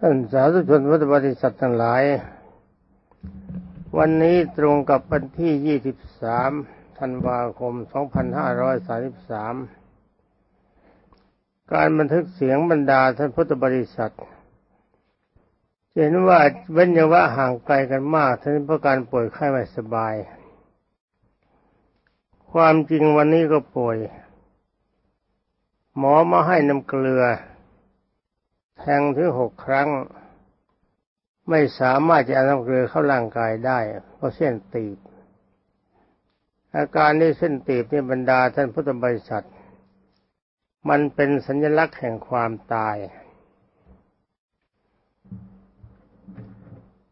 ท่านสาธุชนพุทธบริษัททั้งหลาย วันนี้ตรงกับวันที่ 23 ธันวาคม 2533 การบันทึกเสียงบรรดาท่านพุทธบริษัทเห็นว่าเว้นยว่าห่างไกลกันมากทั้งเพราะการป่วยไข้ไม่สบาย ความจริงวันนี้ก็ป่วย หมอมาให้น้ำเกลือ แทงถึงหกครั้ง ไม่สามารถจะเอาน้ำเกลือเข้าร่างกายได้เพราะเส้นตีบ อาการนี้เส้นตีบในบรรดาท่านพุทธบริษัท มันเป็นสัญลักษณ์แห่งความตาย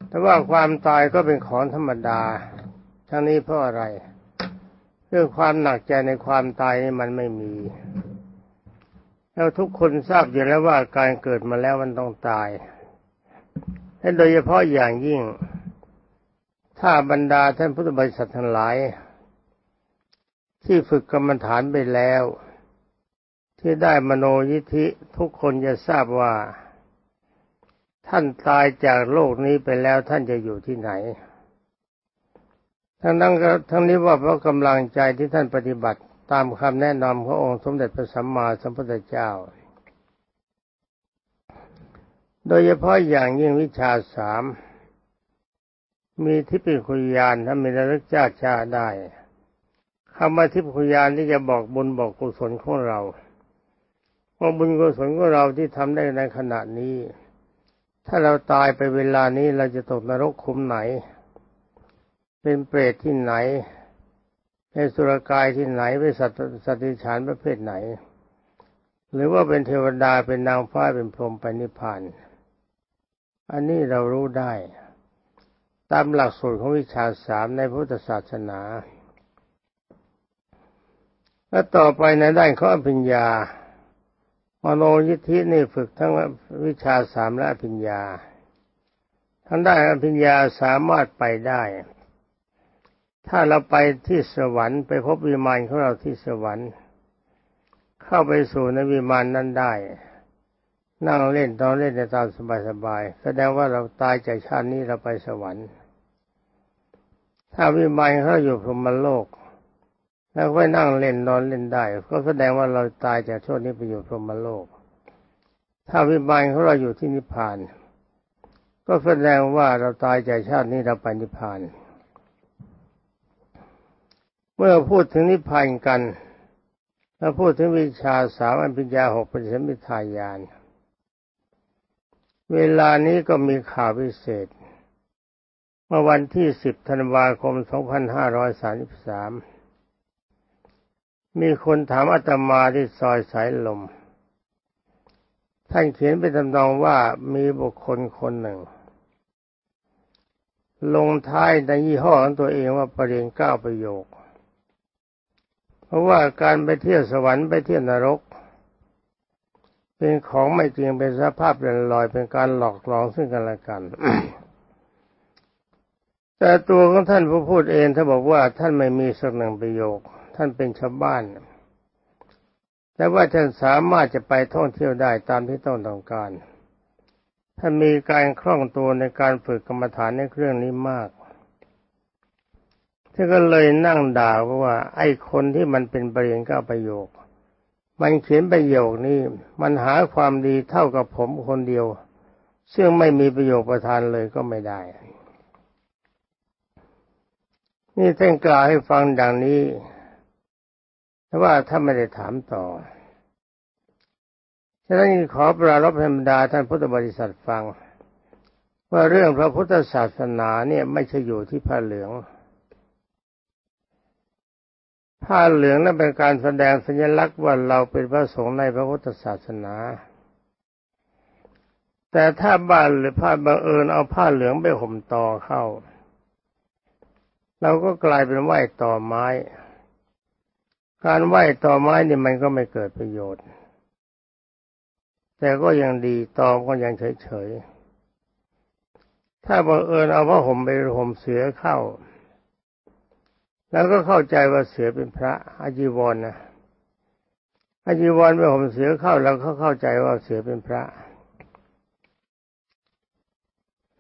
แต่ว่าความตายก็เป็นของธรรมดา ทั้งนี้เพราะอะไร เรื่องความหนักใจในความตายนี่มันไม่มี แล้วทุกคนทราบอยู่แล้วว่าการเกิดมาแล้วมันต้องตายและโดยเฉพาะอย่างยิ่ง ถ้าบรรดาท่านพุทธบริษัททั้งหลาย ที่ฝึกกรรมฐานไปแล้ว ที่ได้มโนยิธิ ทุกคนจะทราบว่า ท่านตายจากโลกนี้ไปแล้วท่านจะอยู่ที่ไหน ทั้งนั้นทั้งนี้ว่าเพราะกำลังใจที่ท่านปฏิบัติ ตามคำแนะนำขององค์สมเด็จพระสัมมาสัมพุทธเจ้า โดยเฉพาะอย่างยิ่งวิชาสามมีทิพย์คุยานถ้ามีระลึกชาชาได้คำว่าทิพย์คุยานที่จะบอกบุญบอกกุศลของเราว่าบุญกุศลของเราที่ทำได้ในขณะนี้ ถ้าเราตายไปเวลานี้เราจะตกนรกคุมไหน เป็นเปรตที่ไหน เป็นสุรกายที่ไหนเป็นสัตว์สัตว์ฉานประเภทไหน หรือว่าเป็นเทวดาเป็นนางฟ้าเป็นพรหมไปนิพพาน อันนี้เรารู้ได้ ตามหลักสูตรของวิชาสามในพุทธศาสนา และต่อไปในด้านขออภิญญามโนยิทธินี่ฝึกทั้งวิชาสามและอภิญญาทั้งได้อภิญญาสามารถไปได้ ถ้าเราไปที่สวรรค์ไปพบวิมานของเราที่สวรรค์ เข้าไปสู่ในวิมานนั้นได้ นั่งเล่นตอนเล่นในตามสบายๆแสดงว่าเราตายจากชาตินี้เราไปสวรรค์ ถ้าวิมานเขาอยู่พรหมโลก แล้วไปนั่งเล่นนอนเล่นได้ ก็แสดงว่าเราตายจากช่วงนี้ไปอยู่พรหมโลก ถ้าวิมานของเราอยู่ที่นิพพาน ก็แสดงว่าเราตายจากชาตินี้เราไปนิพพาน มื่อพูดถึงนิพพานกันแล้วพูดถึงวิชาสามอันปัญญาหกเป็นสมิทายาน เวลานี้ก็มีข่าวพิเศษ เมื่อวันที่สิบธันวาคมสองพันห้าร้อยสามสิบสามมีคนถามอาตมาที่ซอยสายลม ท่านเขียนไปทำนองว่ามีบุคคลคนหนึ่ง ลงท้ายในยี่ห้อของตัวเองว่าประเด็นเก้าประโยค เพราะว่าการไปเที่ยวสวรรค์ไปเที่ยวนรก เป็นของไม่จริงเป็นสภาพเรลอยเป็นการหลอกหลอนซึ่งกันและกันแต่ตัวของท่านผู้พูดเองท่านบอกว่าท่านไม่มีสักหนึ่งประโยค ท่านเป็นชาวบ้าน แต่ว่าท่านสามารถจะไปท่องเที่ยวได้ตามที่ต้องต้องการท่านมีการคล่องตัวในการฝึกกรรมฐานในเครื่องนี้มาก ท่านก็เลยนั่งด่าว่า ไอ้คนที่มันเป็นประเด็นก้าประโยค มันเขียนประโยคนี้มันหาความดีเท่ากับผมคนเดียว ซึ่งไม่มีประโยคประทานเลยก็ไม่ได้ นี่ท่านกล่าวให้ฟังดังนี้แต่ว่าถ้าไม่ได้ถามต่อฉะนั้นขอปรารบธรรมดาท่านพุทธบริษัทฟัง ว่าเรื่องพระพุทธศาสนาเนี่ยไม่ใช่อยู่ที่ผ้าเหลือง ผ้าเหลืองนั้นเป็นการแสดงสัญลักษณ์ว่าเราเป็นพระสงฆ์ในพระพุทธศาสนา แต่ถ้าบ้านหรือผ้าบังเอิญเอาผ้าเหลืองไปห่มต่อเข้า เราก็กลายเป็นไหว้ต่อไม้ การไหว้ต่อไม้นี่มันก็ไม่เกิดประโยชน์ แต่ก็ยังดีต่อก็ยังเฉยๆถ้าบังเอิญเอาผ้าห่มไปห่มเสือเข้า แล้วก็เข้าใจว่าเสือเป็นพระอาจีวรนะอาจีวรไปห่มเสือเข้าแล้วเขาเข้าใจว่าเสือเป็นพระ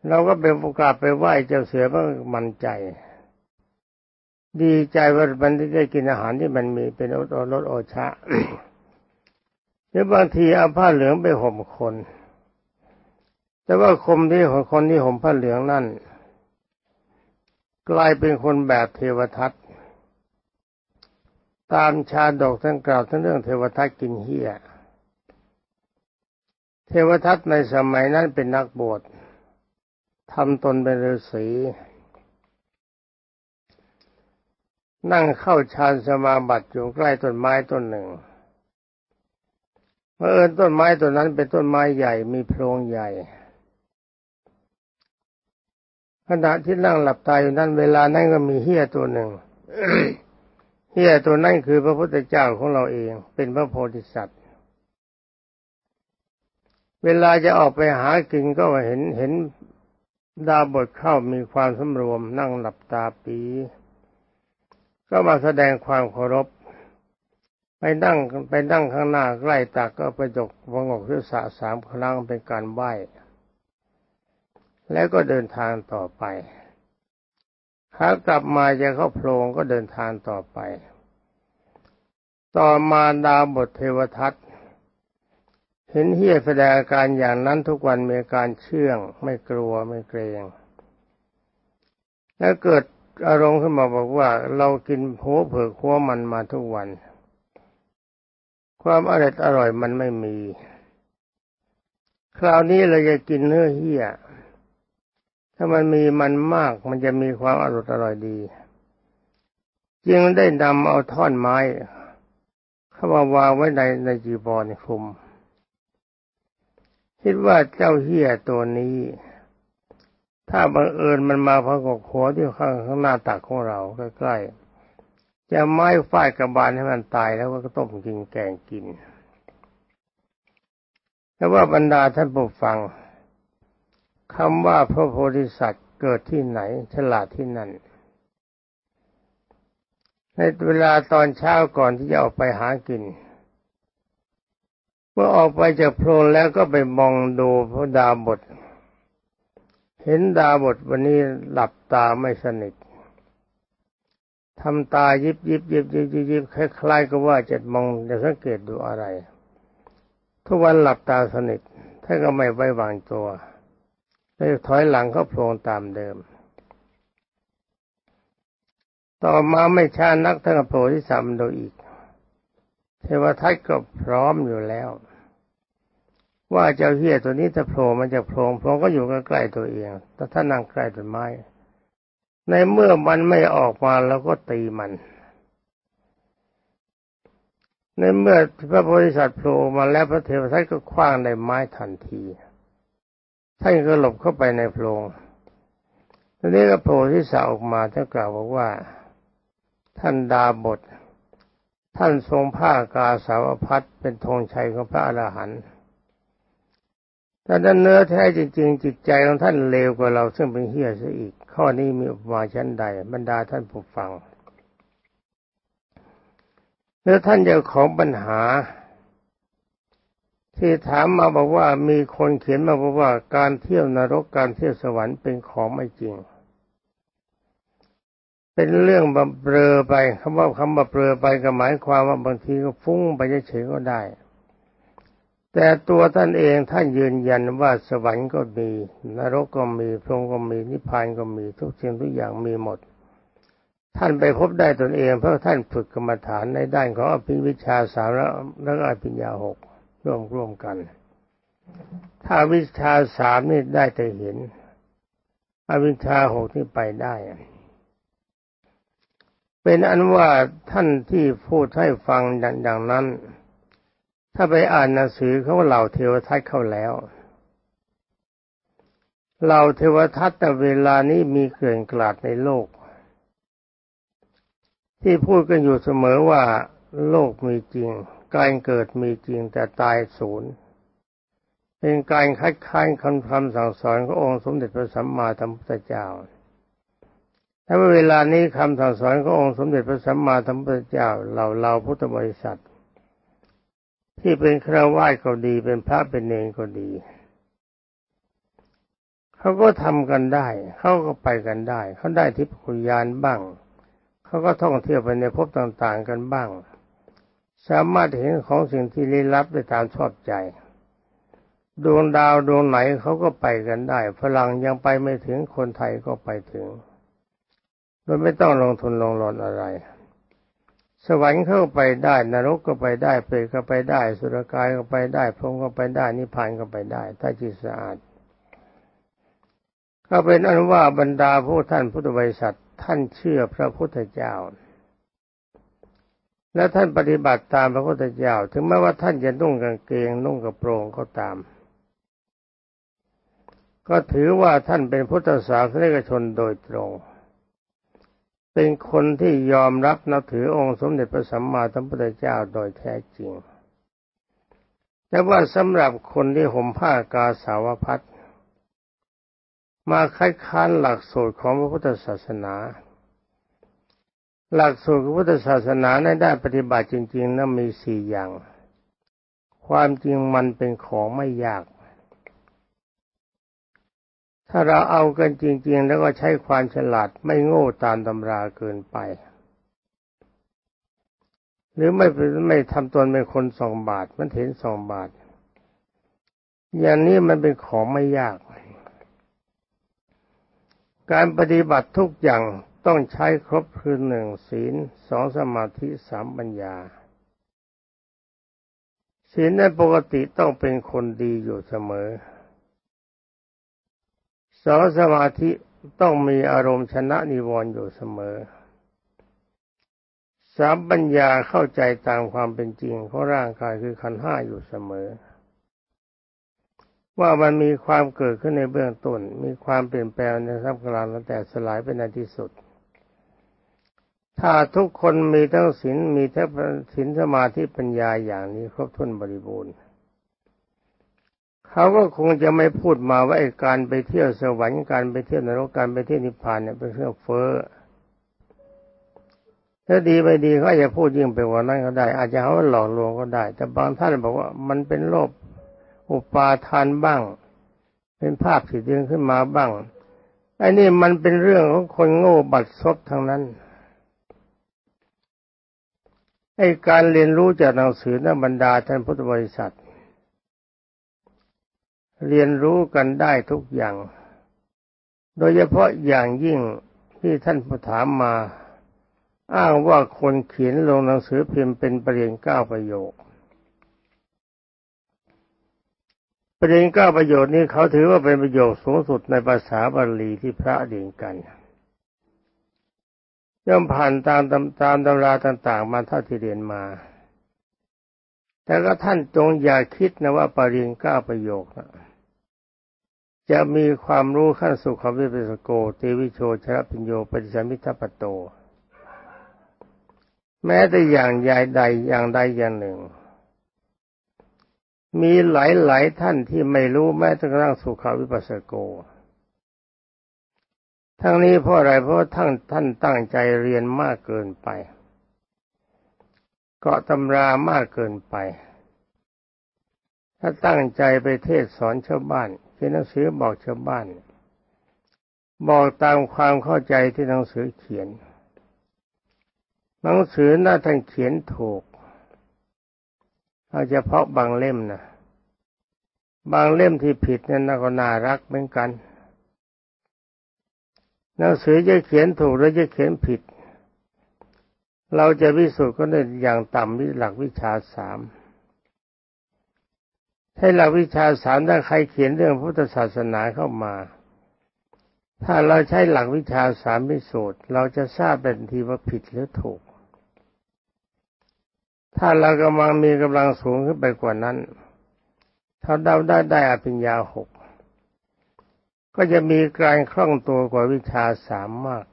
เราก็เป็นโอกาสไปไหว้เจ้าเสือเพราะมันใจ ดีใจว่ามันได้กินอาหารที่มันมีเป็นรสรสโอชะหรือบางทีเอาผ้าเหลืองไปห่มคน แต่ว่าคมที่คนที่ห่มผ้าเหลืองนั่น กลายเป็นคนแบบเทวทัต ตามชาดกทั้งกล่าวทั้งเรื่องเทวทัตกินเหี้ย เทวทัตในสมัยนั้นเป็นนักบวชทำตนเป็นฤาษีนั่งเข้าฌานสมาบัติอยู่ใกล้ต้นไม้ต้นหนึ่งเมื่อเอิญต้นไม้ต้นนั้นเป็นต้นไม้ใหญ่มีโพรงใหญ่ขณะที่นั่งหลับตาอยู่นั้นเวลานั้นก็มีเฮียตัวหนึ่ง เฮียตัวนั้นคือพระพุทธเจ้าของเราเอง เป็นพระโพธิสัตว์ เวลาจะออกไปหากินก็เห็นเห็นดาบทเข้ามีความสำรวมนั่งหลับตาปี ก็มาแสดงความเคารพ ไปนั่งไปนั่งข้างหน้าใกล้ตักก็ประจกวงอกศีรษะสามครั้งเป็นการไหว้ แล้วก็เดินทางต่อไป ขากลับมาจะเข้าโพรงก็เดินทางต่อไป ต่อมาดาวบทเทวทัตเห็นเฮียแสดงอาการอย่างนั้นทุกวันมีอาการเชื่อง ไม่กลัวไม่เกรงแล้วเกิดอารมณ์ขึ้นมาบอกว่า เรากินหัวเผือกหัวมันมาทุกวัน ความอร่อยอร่อยมันไม่มี คราวนี้เราจะกินเนื้อเฮีย ถ้ามันมีมันมากมันจะมีความอร่อยอร่อยดีจึงได้นำเอาท่อนไม้ เข้ามาวางไว้ในในจีบอลคลุม คิดว่าเจ้าเฮียตัวนี้ ถ้าบังเอิญมันมาพักกหัวที่ข้างข้างหน้าตักของเราใกล้ๆจะไม้ฟาดกระบาลให้มันตายแล้วก็ต้มกินแกงกินแต่ว่าบรรดาท่านผู้ฟัง คำว่าพระโพธิสัตว์เกิดที่ไหน ฉลาดที่นั่น ในเวลาตอนเช้าก่อนที่จะออกไปหากิน เมื่อออกไปจากโพรงแล้วก็ไปมองดูพระดาบท เห็นดาบทวันนี้หลับตาไม่สนิททำตายิบยิบยิบยิบยิบคล้ายๆกับว่าจะมองจะสังเกตดูอะไร ทุกวันหลับตาสนิทท่านก็ไม่ไว้วางตัว เลยถอยหลังเขาโพรงตามเดิม ต่อมาไม่ช้านักท่านโผล่ที่สามโดยอีก เทวทัตก็พร้อมอยู่แล้ว ว่าเจ้าเฮียตัวนี้ถ้าโผล่มันจะโผล่โผล่ก็อยู่ใกล้ๆตัวเองแต่ถ้านั่งใกล้ต้นไม้ ในเมื่อมันไม่ออกมาเราก็ตีมันในเมื่อพระโพธิสัตว์โผล่มาแล้วพระเทวทัตก็คว้างในไม้ทันที ท่านก็หลบเข้าไปในโพรงทีนี้ก็โผล่ที่สาออกมาท่านกล่าวบอกว่า ท่านดาบท ท่านทรงผ้ากาสาวพัดเป็นธงชัยของพระอรหันต์แต่ด้านเนื้อแท้จริง ๆ จิตใจของท่านเลวกว่าเราซึ่งเป็นเฮี้ยซะอีก ข้อนี้มีอุปมาชั้นใด บรรดาท่านผู้ฟังแล้วท่านเจ้าของปัญหา ที่ถามมาบอกว่ามีคนเขียนมาบอกว่าการเที่ยวนรกการเที่ยวสวรรค์เป็นของไม่จริง เป็นเรื่องบำเรอไปคำว่าคำบำเรอไปก็หมายความว่าบางทีก็ฟุ้งไปเฉยๆก็ได้ แต่ตัวท่านเองท่านยืนยันว่าสวรรค์ก็มี นรกก็มีพรหมก็มีนิพพานก็มีทุกสิ่งทุกอย่างมีหมด ท่านไปพบได้ตนเองเพราะท่านฝึกกรรมฐานในด้านของอภิวิชาสามแล้วก็อภิญญาหก ร่วมร่วมกัน ถ้าวิชาสามนี่ได้แต่เห็นอวิชาหกที่ไปได้ เป็นอันว่าท่านที่พูดให้ฟังอย่างนั้น ถ้าไปอ่านหนังสือเขาเหล่าเทวทัตเข้าแล้วเหล่าเทวทัตแต่เวลานี้มีเกลื่อนกลาดในโลก ที่พูดกันอยู่เสมอว่าโลกมีจริง การเกิดมีจริงแต่ตายศูนย์เป็นการคัดค้านคำคำสั่งสอนขององค์สมเด็จพระสัมมาสัมพุทธเจ้าถ้าเวลานี้คำสั่งสอนขององค์สมเด็จพระสัมมาสัมพุทธเจ้าเราเราพุทธบริษัท ที่เป็นคราวาสก็ดีเป็นพระเป็นเนรก็ดีเขาก็ทำกันได้เขาก็ไปกันได้เขาได้ทิพยานบ้างเขาก็ท่องเที่ยวไปในภพต่าง ๆ กันบ้าง สามารถเห็นของสิ่งที่ลี้ลับได้ตามชอบใจ ดวงดาวดวงไหนเขาก็ไปกันได้ฝรั่งยังไปไม่ถึงคนไทยก็ไปถึงโดยไม่ต้องลงทุนลงรอนอะไร สวรรค์เข้าไปได้ นรกก็ไปได้เปรตก็ไปได้ สุรกายก็ไปได้พรหมก็ไปได้ นิพพานก็ไปได้ ถ้าจิตสะอาดก็เป็นอนุว่าบรรดาผู้ท่านพุทธบริษัทท่านเชื่อพระพุทธเจ้า และท่านปฏิบัติตามพระพุทธเจ้า ถึงแม้ว่าท่านจะนุ่งกางเกงนุ่งกระโปรงก็ตาม ก็ถือว่าท่านเป็นพุทธศาสนิกชนโดยตรง เป็นคนที่ยอมรับนับถือองค์สมเด็จพระสัมมาสัมพุทธเจ้าโดยแท้จริง แต่ว่าสำหรับคนที่ห่มผ้ากาสาวพัดมาคัดค้านหลักสูตรของพระพุทธศาสนา หลักสูตรพุทธศาสนาในด้านปฏิบัติจริงๆนั้นมีสี่อย่าง ความจริงมันเป็นของไม่ยาก ถ้าเราเอากันจริง ๆ แล้วก็ใช้ความฉลาดไม่โง่ตามตำราเกินไป หรือไม่ไม่ทำตนเป็นคนสองบาท มันเห็นสองบาท อย่างนี้มันเป็นของไม่ยาก การปฏิบัติทุกอย่าง ต้องใช้ครบคือหนึ่งศีลสองสมาธิสามปัญญา ศีลในปกติต้องเป็นคนดีอยู่เสมอสองสมาธิต้องมีอารมณ์ชนะนิวรณ์อยู่เสมอสามปัญญาเข้าใจตามความเป็นจริงของร่างกายคือขันห้าอยู่เสมอ ว่ามันมีความเกิดขึ้นในเบื้องต้น มีความเปลี่ยนแปลงในท่ามกลางแต่สลายไปในที่สุด ถ้าทุกคนมีทั้งศีลมีทั้งศีลสมาธิปัญญาอย่างนี้ครบถ้วนบริบูรณ์เขาก็คงจะไม่พูดมาว่าการไปเที่ยวสวรรค์การไปเที่ยวนรกการไปเที่ยวนิพพานเนี่ยเป็นเรื่องเฟ้อถ้าดีไปดีเขาจะพูดยิ่งไปกว่านั้นก็ได้ อาจจะเขาหลอกลวงก็ได้ แต่บางท่านบอกว่ามันเป็นโลภอุปาทานบ้าง เป็นภาพที่ดึงขึ้นมาบ้างไอ้นี่มันเป็นเรื่องของคนโง่บัดซบทั้งนั้น ไอ้การเรียนรู้จากหนังสือนับรรดาท่านพุทธบริษัท เรียนรู้กันได้ทุกอย่าง โดยเฉพาะอย่างยิ่งที่ท่านผู้ถามมา อ้างว่าคนเขียนลงหนังสือพิมพ์เป็นประเด็นเก้าประโยค ประเด็นก้าประโยชน์นี้เขาถือว่าเป็นประโยชน์สูงสุดในภาษาบาลีที่พระเด่นกัน ย่อมผ่านตามตามตำราต่าง ๆ มาเท่าที่เรียนมา แต่ก็ท่านจงอย่าคิดนะว่าปริญก้าประโยคนะจะมีความรู้ขั้นสุขวิปัสสโกเตวิโชชระพิญโยปฏิสัมพิทัปโต แม้แต่อย่างใหญ่ใดอย่างใดอย่างหนึ่ง มีหลายๆท่านที่ไม่รู้แม้แต่กระทั่งสุขาวิปัสสโก ทั้งนี้เพราะอะไรเพราะท่านท่านตั้งใจเรียนมากเกินไป เกาะตำรามากเกินไป ถ้าตั้งใจไปเทศสอนชาวบ้านเขียนหนังสือบอกชาวบ้าน บอกตามความเข้าใจที่หนังสือเขียน หนังสือหน้าท่านเขียนถูกเอาเฉพาะบางเล่มนะบางเล่มที่ผิดนั้นก็น่ารักเหมือนกัน หนังสือจะเขียนถูกหรือจะเขียนผิด เราจะพิสูจน์ก็ได้อย่างต่ำวิหลักวิชาสามถ้าหลักวิชาสามถ้าใครเขียนเรื่องพุทธศาสนาเข้ามา ถ้าเราใช้หลักวิชาสามพิสูจน์เราจะทราบเป็นทีว่าผิดหรือถูก ถ้าเรากำลังมีกำลังสูงขึ้นไปกว่านั้น ถ้าเดาได้ได้อภิญญาหก ก็จะมีการคล่องตัวกว่าวิชาสามมาก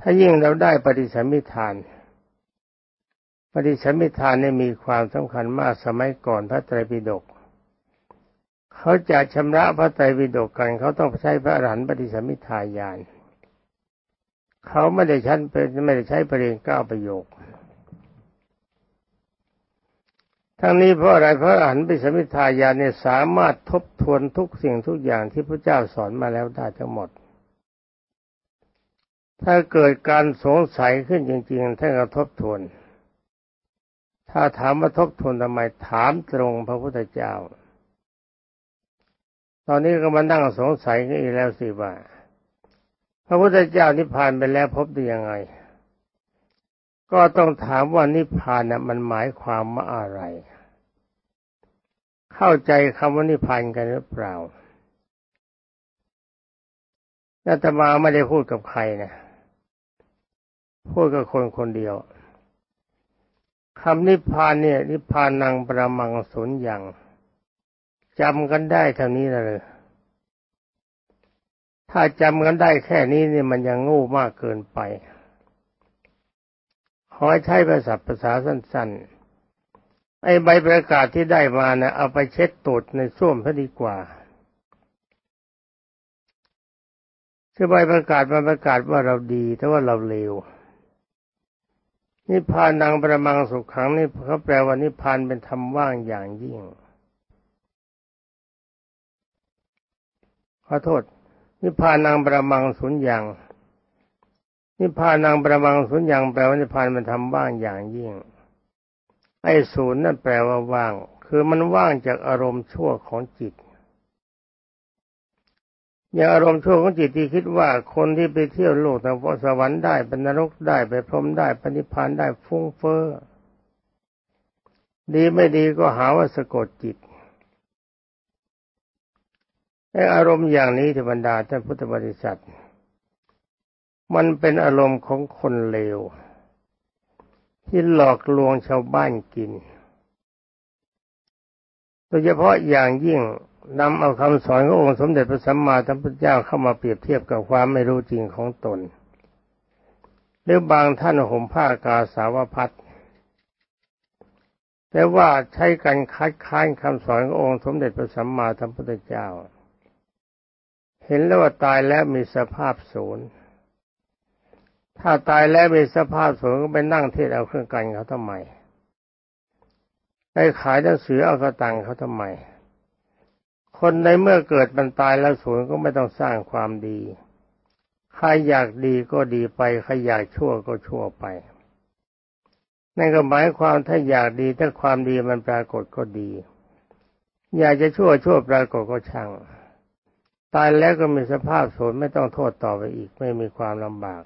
ถ้ายิ่งเราได้ปฏิสัมมิทาน ปฏิสัมมิทานนี่มีความสำคัญมากสมัยก่อนพระไตรปิฎกเขาจะชำระพระไตรปิฎกกันเขาต้องใช้พระอรหันต์ปฏิสัมมิทายานเขาไม่ได้ใช้ไม่ได้ใช้ประเด็นเก้าประโยค ทั้งนี้เพราะอะไรเพราะอรหันต์ปิสมิทายานเนี่ยสามารถทบทวนทุกสิ่งทุกอย่างที่พระเจ้าสอนมาแล้วได้ทั้งหมด ถ้าเกิดการสงสัยขึ้นจริงๆท่านก็ทบทวน ถ้าถามว่าทบทวนทำไมถามตรงพระพุทธเจ้า ตอนนี้ก็มานั่งสงสัยกันอีกแล้วสิว่าพระพุทธเจ้านิพพานไปแล้วพบได้ยังไง ก็ต้องถามว่านิพพานน่ะมันหมายความว่าอะไร เข้าใจคำว่านิพพานกันหรือเปล่าอาตมาไม่ได้พูดกับใครนะ พูดกับคนคนเดียวคำนิพพานเนี่ย นิพพานนางประมังสุญญังจำกันได้เท่านี้เลยถ้าจำกันได้แค่นี้เนี่ยมันยังงูมากเกินไป อใช้ภาษาภาษาสั้นๆ ไอ้ใบประกาศที่ได้มานะ่ะเอาไปเช็ดตูดในส้วมซะดีกว่าคือใบประกาศมันประกาศว่าเราดี แต่ว่าเราเลวนิพพานังประมังสุขขังนี่เขาแปลว่านิพพานเป็นธรรมว่างอย่างยิ่ง ขอโทษ นิพพานังประมังสุญญัง นิพพานังประมังสุญญังแปลว่านิพพานเป็นธรรมว่างอย่างยิ่ง ไอ้ศูนย์นั่นแปลว่าว่าง คือมันว่างจากอารมณ์ชั่วของจิต อย่างอารมณ์ชั่วของจิตที่คิดว่าคนที่ไปเที่ยวโลกแต่สวรรค์ได้เป็นนรกได้ไปพรหมได้ปณิพานได้ฟุ้งเฟ้อดีไม่ดีก็หาว่าสะกดจิตไออารมณ์อย่างนี้ที่บรรดาท่านพุทธบริษัท มันเป็นอารมณ์ของคนเลว ที่หลอกลวงชาวบ้านกิน โดยเฉพาะอย่างยิ่งนำเอาคำสอนขององค์สมเด็จพระสัมมาสัมพุทธเจ้าเข้ามาเปรียบเทียบกับความไม่รู้จริงของตน หรือบางท่านห่มผ้ากาสาวพัดแต่ว่าใช้การคัดค้านคำสอนขององค์สมเด็จพระสัมมาสัมพุทธเจ้า เห็นแล้วว่าตายแล้วมีสภาพศูนย์ ถ้าตายแล้วมีสภาพศูนย์ก็ไปนั่งเทศเอาเครื่องกันเขาทำไมไปขายหนังสือเอากระตังเขาทำไม คนในเมื่อเกิดมันตายแล้วสูญก็ไม่ต้องสร้างความดี ใครอยากดีก็ดีไป ใครอยากชั่วก็ชั่วไป นั่นก็หมายความถ้าอยากดีถ้าความดีมันปรากฏก็ดี อยากจะชั่วชั่วปรากฏก็ช่าง ตายแล้วก็มีสภาพสูญไม่ต้องโทษต่อไปอีก ไม่มีความลำบาก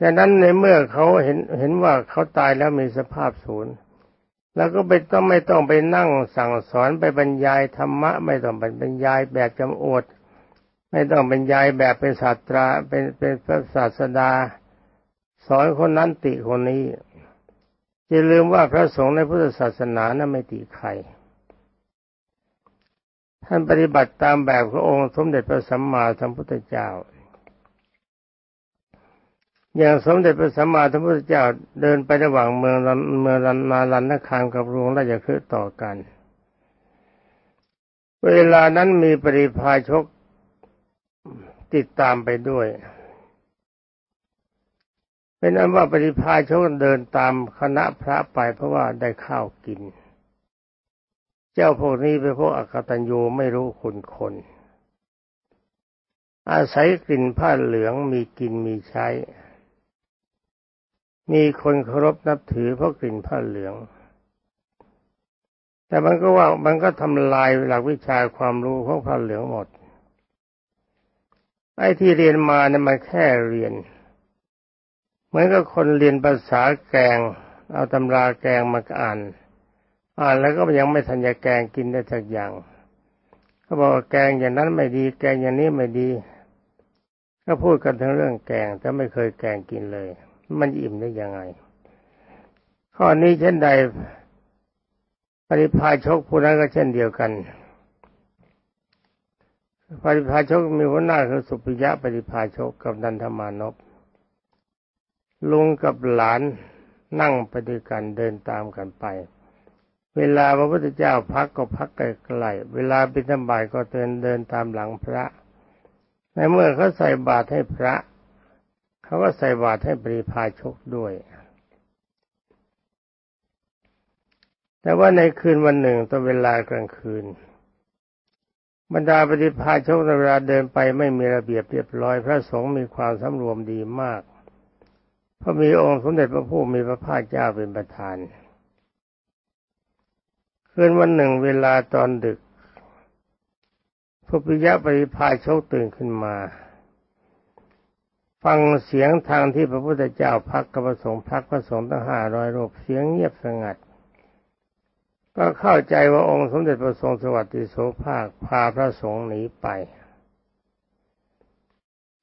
ฉะนั้นในเมื่อเขาเห็นเห็นว่าเขาตายแล้วมีสภาพศูนย์แล้วก็ไม่ต้องไม่ต้องไปนั่งสั่งสอนไปบรรยายธรรมะ ไม่ต้องไปบรรยายแบบจำโอดไม่ต้องบรรยายแบบเป็นศาสตราเป็นเป็นพระศาสดา สอนคนนั้นติคนนี้จะลืมว่าพระสงฆ์ในพุทธศาสนานั้นไม่ติใคร ท่านปฏิบัติตามแบบขององค์สมเด็จพระสัมมาสัมพุทธเจ้า อย่างสมเด็จพระสัมมาสัมพุทธเจ้าเดินไประหว่างเมืองเมืองนาลันนคามกับรวงราชคฤห์ต่อกัน เวลานั้นมีปริพาชกติดตามไปด้วย เป็นอันว่าปริพาชกเดินตามคณะพระไปเพราะว่าได้ข้าวกิน เจ้าพวกนี้เป็นพวกอกตัญญูไม่รู้คุณคนอาศัยกลิ่นผ้าเหลืองมีกินมีใช้ มีคนเคารพนับถือเพราะกลิ่นผ้าเหลือง แต่มันก็ว่ามันก็ทำลายหลักวิชาความรู้ของผ้าเหลืองหมด ไอ้ที่เรียนมาเนี่ยมันแค่เรียน เหมือนกับคนเรียนภาษาแกง เอาตำราแกงมาอ่าน อ่านแล้วก็ยังไม่ทันจะแกงกินได้สักอย่างเขาบอกว่าแกงอย่างนั้นไม่ดี แกงอย่างนี้ไม่ดี ก็พูดกันถึงเรื่องแกงแต่ไม่เคยแกงกินเลย มันอิ่มได้ยังไง ข้อนี้เช่นใดปริพาชกผู้นั้นก็เช่นเดียวกันปริพาชกมีหัวหน้าคือสุปิยะปริพาชกกับนันทมานพลุงกับหลานนั่งไปด้วยกันเดินตามกันไป เวลาพระพุทธเจ้าพักก็พักไกลๆเวลาบิณฑบาตก็เดินเดินตามหลังพระ ในเมื่อเขาใส่บาตรให้พระ เขาก็ใส่บาตรให้ปริพาชกด้วย แต่ว่าในคืนวันหนึ่งตอนเวลากลางคืน บรรดาปฏิภาชกในเวลาเดินไปไม่มีระเบียบเรียบร้อย พระสงฆ์มีความสำรวมดีมากเพราะมีองค์สมเด็จพระผู้มีพระภาคเจ้าเป็นประธานคืนวันหนึ่งเวลาตอนดึกพระปิยะปฏิภาชกตื่นขึ้นมา ฟังเสียงทางที่พระพุทธเจ้าพักกับพระสงฆ์พักพระสงฆ์ตั้งห้าร้อยรูปเสียงเงียบสงัด ก็เข้าใจว่าองค์สมเด็จพระทรงสวัสดิโสภาคพาพระสงฆ์หนีไป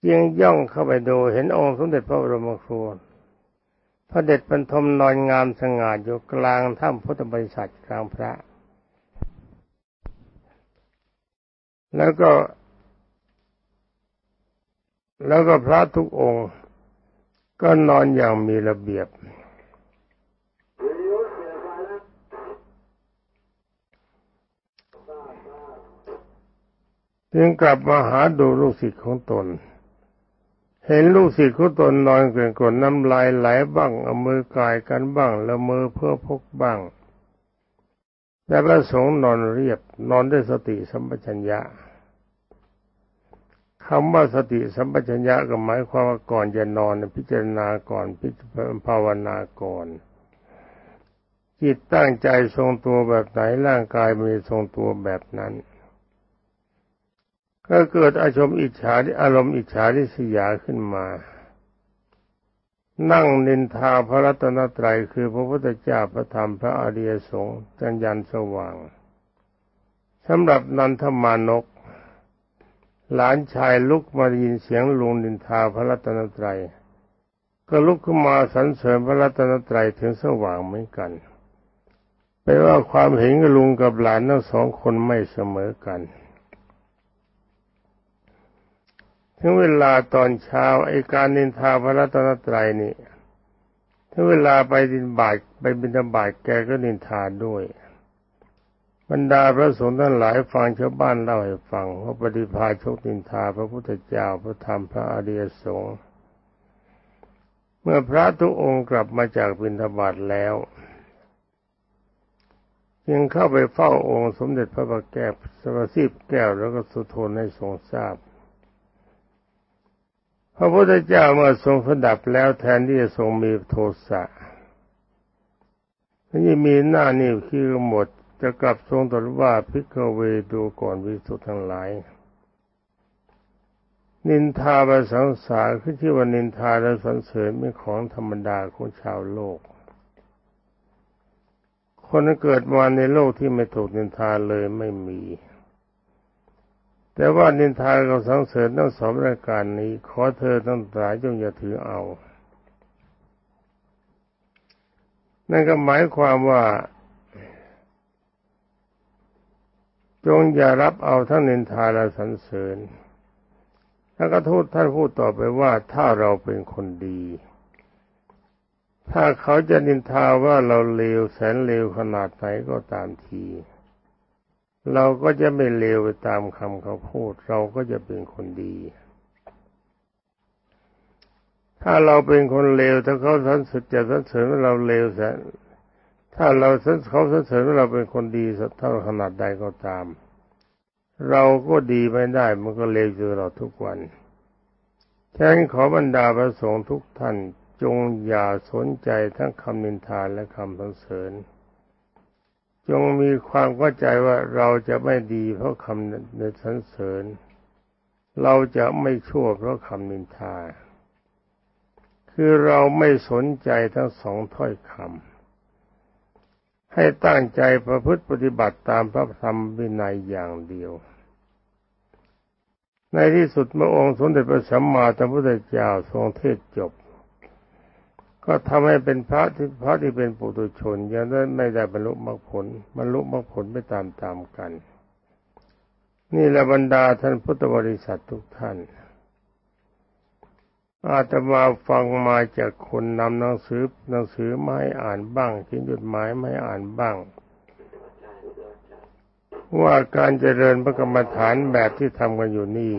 ยิงย่องเข้าไปดูเห็นองค์สมเด็จพระบรมครูพระเด็จบรรทมนอนงามสง่าอยู่กลางถ้ำพุทธบริษัทกลางพระ แล้วก็ แล้วก็พระทุกองค์ก็นอนอย่างมีระเบียบ จึงกลับมาหาดูลูกศิษย์ของตน เห็นลูกศิษย์ของตนนอนเกลื่อนกลนน้ำลายไหลบ้างเอามือกายกันบ้างแล้วมือเพื่อพกบ้างแต่พระสงฆ์นอนเรียบนอนด้วยสติสัมปชัญญะ คำว่าสติสัมปชัญญะก็หมายความว่าก่อนจะนอนพิจารณาก่อนพิจภาวนาก่อนจิตตั้งใจทรงตัวแบบไหนร่างกายมีทรงตัวแบบนั้น ก็เกิดอารมณ์อิจฉาอารมณ์อิจฉาทิษยาขึ้นมา นั่งนินทาพระรัตนตรัยคือพระพุทธเจ้าพระธรรมพระอริยสงฆ์จันยันสว่างสำหรับนันทมานก หลานชายลุกมายินเสียงลุงนินทาพระรัตนตรัย ก็ลุกขึ้นมาสรรเสริญพระรัตนตรัยถึงสว่างเหมือนกันแปลว่าความเห็นกับลุงกับหลานทั้งสองคนไม่เสมอกัน ถึงเวลาตอนเช้าไอการนินทาพระรัตนตรัยนี่ ถึงเวลาไปดินบาตไปบิณฑบาตแกก็นินทาด้วย บรรดาพระสงฆ์ทั้งหลายฟังชาวบ้านเล่าให้ฟังว่าปฏิภาชกนินทาพระพุทธเจ้าพระธรรมพระอริยสงฆ์เมื่อพระทุกองค์กลับมาจากบิณฑบาตแล้วจึงเข้าไปเฝ้าองค์สมเด็จพระบัณแก้วสวสิบแก้วแล้วก็สุทนให้ทรงทราบ พระพุทธเจ้าเมื่อทรงสดับแล้วแทนที่จะทรงมีโทสะนี่มีหน้านิ้วคือหมด จะกลับทรงตรัสว่าพิกเวดูก่อนวิสุทธ์ทั้งหลาย นินทาบสังสารขึ้นที่ว่านินทาและสรรเสริญเป็นของธรรมดาของชาวโลก คนเกิดมาในโลกที่ไม่ถูกนินทาเลยไม่มี แต่ว่านินทากับสังเสริญทั้งสองรายการนี้ ขอเธอทั้งหลายจงอย่าถือเอา นั่นก็หมายความว่า จงอย่ารับเอาทั้งนินทาและสรรเสริญ แล้วก็ทูตท่านพูดต่อไปว่าถ้าเราเป็นคนดี ถ้าเขาจะนินทาว่าเราเลวแสนเลวขนาดไหนก็ตามที เราก็จะไม่เลวไปตามคำเขาพูด เราก็จะเป็นคนดี ถ้าเราเป็นคนเลวถ้าเขาสรรเสริญจะสรรเสริญว่าเราเลวแสน ถ้าเราเขาเสริญว่าเราเป็นคนดีสักเท่าขนาดใดก็ตาม เราก็ดีไม่ได้มันก็เลวอยู่เราทุกวันฉะนั้นขอบรรดาพระสงฆ์ทุกท่านจงอย่าสนใจทั้งคำนินทาและคำสรรเสริญ จงมีความเข้าใจว่าเราจะไม่ดีเพราะคำในสรรเสริญ เราจะไม่ชั่วเพราะคำนินทา คือเราไม่สนใจทั้งสองถ้อยคำ ให้ตั้งใจประพฤติปฏิบัติตามพระธรรมวินัยอย่างเดียว ในที่สุดเมื่อองค์สมเด็จพระสัมมาสัมพุทธเจ้าทรงเทศจบ ก็ทำให้เป็นพระที่พระที่เป็นปุถุชนยังได้ไม่ได้บรรลุมรรคผลบรรลุมรรคผลไม่ตามตามกัน นี่แหละบรรดาท่านพุทธบริษัททุกท่าน อาตมาฟังมาจากคนนำหนังสือหนังสือมาให้อ่านบ้างเขียนจดหมายมาให้อ่านบ้าง ว่าการเจริญพระกรรมฐานแบบที่ทำกันอยู่นี่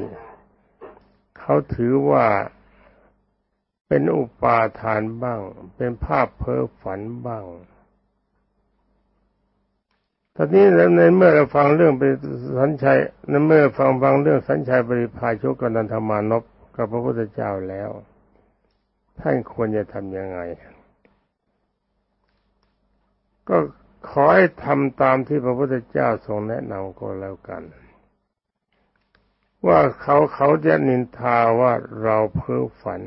เขาถือว่าเป็นอุปาทานบ้าง เป็นภาพเพ้อฝันบ้างตอนนี้ในเมื่อเราฟังเรื่องเป็นสัญชัยในเมื่อฟังฟังเรื่องสัญชัยบริพาชกกับนันทมานพ กับพระพุทธเจ้าแล้ว ท่านควรจะทำยังไง ก็ขอให้ทำตามที่พระพุทธเจ้าทรงแนะนำก็แล้วกัน ว่าเขาเขาจะนินทาว่าเราเพ้อฝัน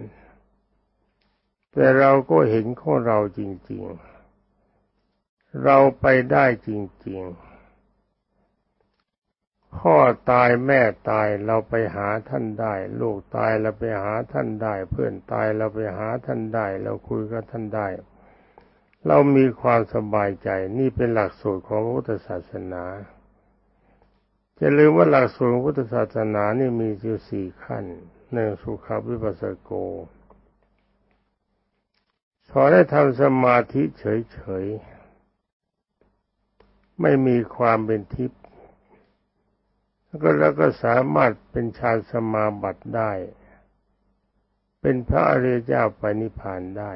แต่เราก็เห็นของเราจริง ๆ เราไปได้จริง ๆ พ่อตายแม่ตายเราไปหาท่านได้ ลูกตายเราไปหาท่านได้ เพื่อนตายเราไปหาท่านได้ เราคุยกับท่านได้ เรามีความสบายใจนี่เป็นหลักสูตรของพุทธศาสนาจะลืมว่าหลักสูตรพุทธศาสนานี่มีอยู่สี่ขั้นหนึ่งสุขวิปัสสโกสอนให้ทำสมาธิเฉยๆไม่มีความเป็นทิพย์ ก็แล้วก็สามารถเป็นฌานสมาบัติได้ เป็นพระอริยเจ้าไปนิพพานได้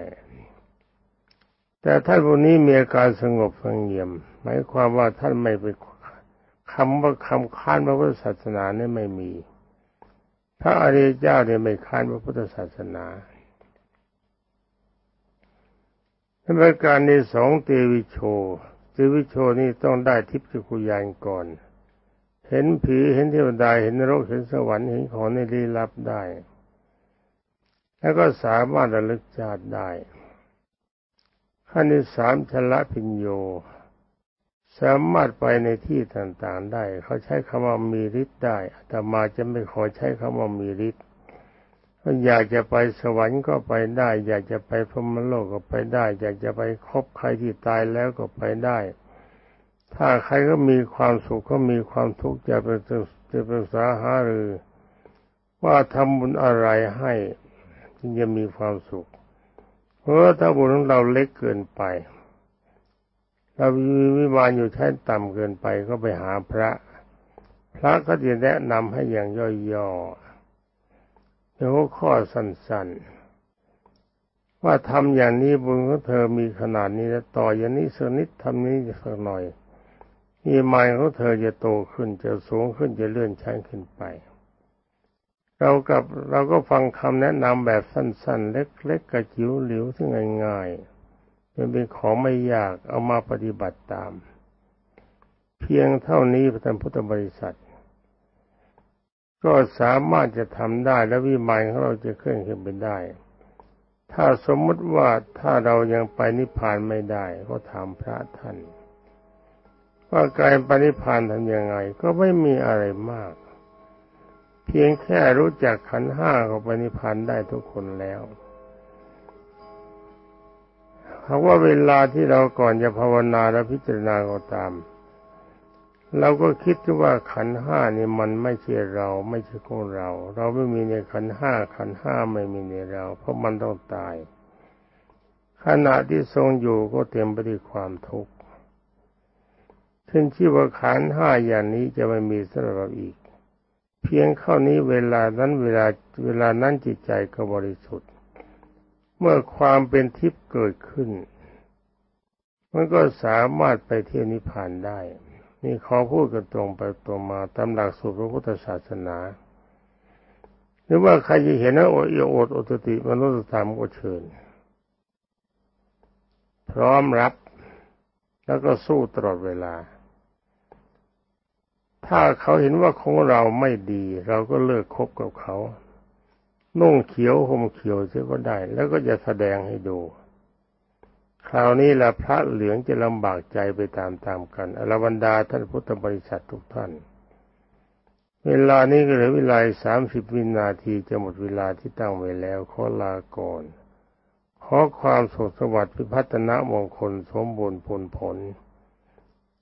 แต่ท่านพวกนี้มีอาการสงบสงเงียมหมายความว่าท่านไม่ไปคำว่าคำค้านพระพุทธศาสนาเนี่ยไม่มี พระอริยเจ้าเนี่ยไม่ค้านพระพุทธศาสนาในประการในสองเตวิโชเตวิโชนี่ต้องได้ทิพย์จักรยานก่อน เห็นผีเห็นเทวดาเห็นนรกเห็นสวรรค์เห็นของในลี้ลับได้ แล้วก็สามารถระลึกชาติได้ขั้นที่สามชละพิญโย สามารถไปในที่ต่างๆได้ เขาใช้คำว่ามีฤทธิ์ได้แต่มาจะไม่ขอใช้คำว่ามีฤทธิ์อยากจะไปสวรรค์ก็ไปได้ อยากจะไปพรหมโลกก็ไปได้ อยากจะไปคบใครที่ตายแล้วก็ไปได้ ถ้าใครก็มีความสุขก็มีความทุกข์จะไปจะปรึกษาหารือ ว่าทำบุญอะไรให้จึงจะมีความสุข เพราะถ้าบุญของเราเล็กเกินไปเรามีวิมานอยู่ชั้นต่ำเกินไปก็ไปหาพระ พระก็จะแนะนำให้อย่างย่อๆในหัวข้อสั้นๆ ว่าทำอย่างนี้บุญของเธอมีขนาดนี้แล้วต่ออย่างนี้สักนิดทำนี้สักหน่อย มีมายของเธอจะโตขึ้นจะสูงขึ้นจะเลื่อนชั้นขึ้นไป เรากับเราก็ฟังคำแนะนำแบบสั้นๆ เล็กๆกระจิ๋วหลิวที่ง่ายๆเป็นเป็นของไม่ยากเอามาปฏิบัติตาม เพียงเท่านี้พระธรรมพุทธบริษัท ก็สามารถจะทำได้และวิมานของเราจะเคลื่อนขึ้นไปได้ ถ้าสมมติว่าถ้าเรายังไปนิพพานไม่ได้ก็ถามพระท่าน ว่าการปณิพานทำยังไง ก็ไม่มีอะไรมาก เพียงแค่รู้จักขันห้าก็ปณิพันธ์ได้ทุกคนแล้วเพราะว่าเวลาที่เราก่อนจะภาวนาและพิจารณาก็ตาม เราก็คิดว่าขันห้านี่มันไม่ใช่เรา ไม่ใช่ของเรา เราไม่มีในขันห้าขันห้าไม่มีในเรา เพราะมันต้องตาย ขณะที่ทรงอยู่ก็เต็มไปด้วยความทุกข์ ขึ้นชื่อว่าขันห้าอย่างนี้จะไม่มีสำหรับอีก เพียงเข้านี้เวลานั้นเวลาเวลานั้นจิตใจก็บริสุทธิ์ เมื่อความเป็นทิพย์เกิดขึ้น มันก็สามารถไปเที่ยวนิพพานได้ นี่ขอพูดกันตรงไปตรงมาตามหลักสูตรพระพุทธศาสนา หรือว่าใครจะเห็นว่าโอโยโอดโอตติมนุษยธรรมก็เชิญ พร้อมรับแล้วก็สู้ตลอดเวลา ถ้าเขาเห็นว่าของเราไม่ดี เราก็เลิกคบกับเขา นุ่งเขียวห่มเขียวเสียก็ได้ แล้วก็จะแสดงให้ดู คราวนี้แหละพระเหลืองจะลำบากใจไปตามๆกันอรบรรดาท่านพุทธบริษัททุกท่าน เวลานี้ก็เหลือเวลาสามสิบวินาทีจะหมดเวลาที่ตั้งไว้แล้วขอลาก่อนขอความสุขสวัสดิ์พิพัฒนมงคลสมบูรณ์ผลผล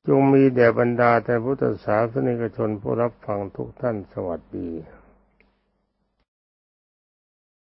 จงมีแด่บรรดาแต่พุทธศาสนิกชนผู้รับฟังทุกท่านสวัสดี